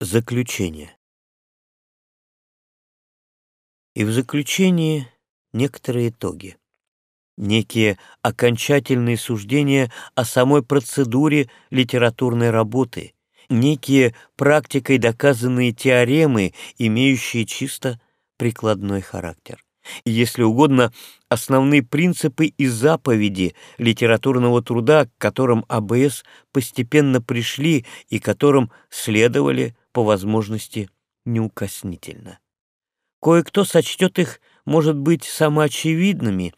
Заключение. И в заключении некоторые итоги, некие окончательные суждения о самой процедуре литературной работы, некие практикой доказанные теоремы, имеющие чисто прикладной характер. И, если угодно, основные принципы и заповеди литературного труда, к которым АБС постепенно пришли и которым следовали по возможности неукоснительно. Кое-кто сочтет их, может быть, самоочевидными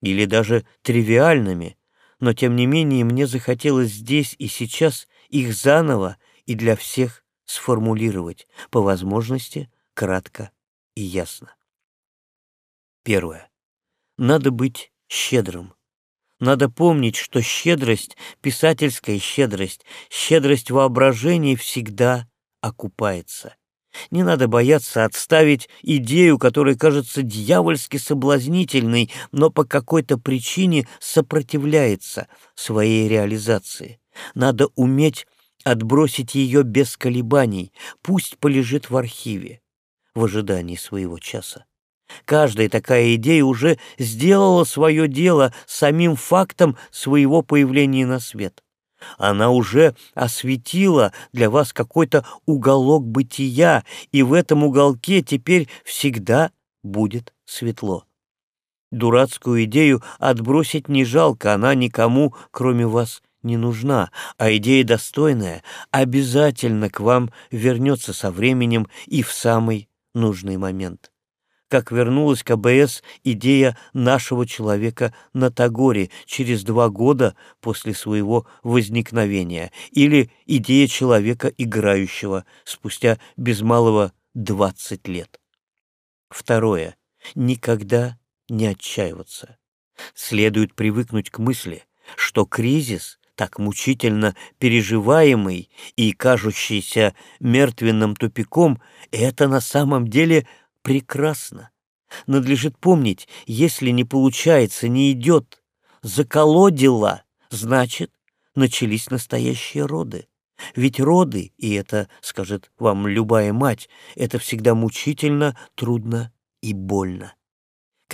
или даже тривиальными, но тем не менее мне захотелось здесь и сейчас их заново и для всех сформулировать, по возможности, кратко и ясно. Первое. Надо быть щедрым. Надо помнить, что щедрость, писательская щедрость, щедрость воображения всегда окупается. Не надо бояться отставить идею, которая кажется дьявольски соблазнительной, но по какой-то причине сопротивляется своей реализации. Надо уметь отбросить ее без колебаний, пусть полежит в архиве, в ожидании своего часа. Каждая такая идея уже сделала свое дело самим фактом своего появления на свет. Она уже осветила для вас какой-то уголок бытия, и в этом уголке теперь всегда будет светло. Дурацкую идею отбросить не жалко, она никому, кроме вас, не нужна, а идея достойная обязательно к вам вернется со временем и в самый нужный момент как вернулась к АБС идея нашего человека на Тагоре через два года после своего возникновения, или идея человека играющего спустя без малого 20 лет. Второе. Никогда не отчаиваться. Следует привыкнуть к мысли, что кризис так мучительно переживаемый и кажущийся мертвенным тупиком, это на самом деле – прекрасно. Надлежит помнить, если не получается, не идет, заколодила, значит, начались настоящие роды. Ведь роды, и это скажет вам любая мать, это всегда мучительно, трудно и больно.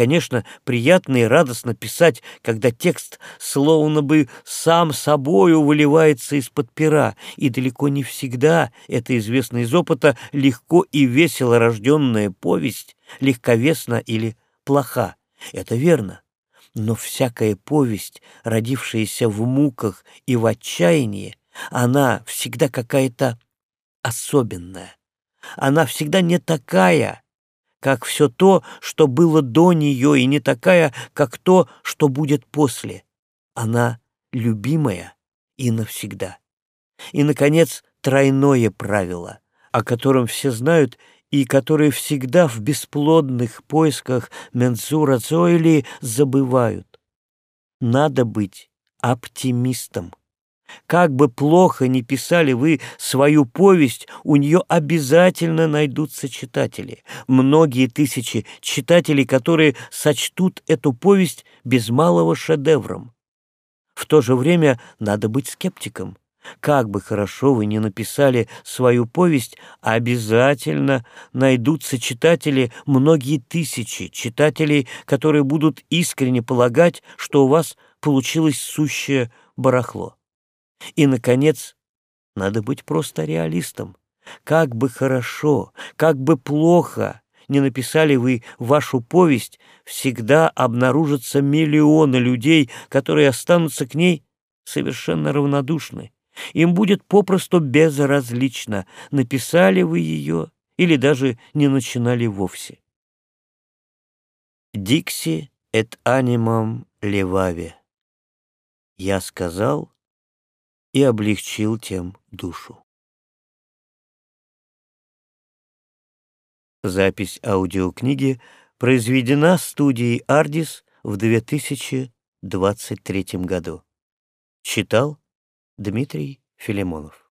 Конечно, приятно и радостно писать, когда текст словно бы сам собою выливается из-под пера, и далеко не всегда, это известно из опыта, легко и весело рожденная повесть легковесна или плоха. Это верно. Но всякая повесть, родившаяся в муках и в отчаянии, она всегда какая-то особенная. Она всегда не такая, как все то, что было до нее, и не такая, как то, что будет после. Она любимая и навсегда. И, наконец, тройное правило, о котором все знают и которое всегда в бесплодных поисках Мензура Цойли забывают. Надо быть оптимистом. Как бы плохо ни писали вы свою повесть, у нее обязательно найдутся читатели. Многие тысячи читателей, которые сочтут эту повесть без малого шедевром. В то же время надо быть скептиком. Как бы хорошо вы ни написали свою повесть, обязательно найдутся читатели, многие тысячи читателей, которые будут искренне полагать, что у вас получилось сущее барахло. И, наконец, надо быть просто реалистом. Как бы хорошо, как бы плохо не написали вы вашу повесть, всегда обнаружатся миллионы людей, которые останутся к ней совершенно равнодушны. Им будет попросту безразлично, написали вы ее или даже не начинали вовсе. Дикси et animam levave. Я сказал, и облегчил тем душу. Запись аудиокниги произведена студией «Ардис» в 2023 году. Читал Дмитрий Филимонов.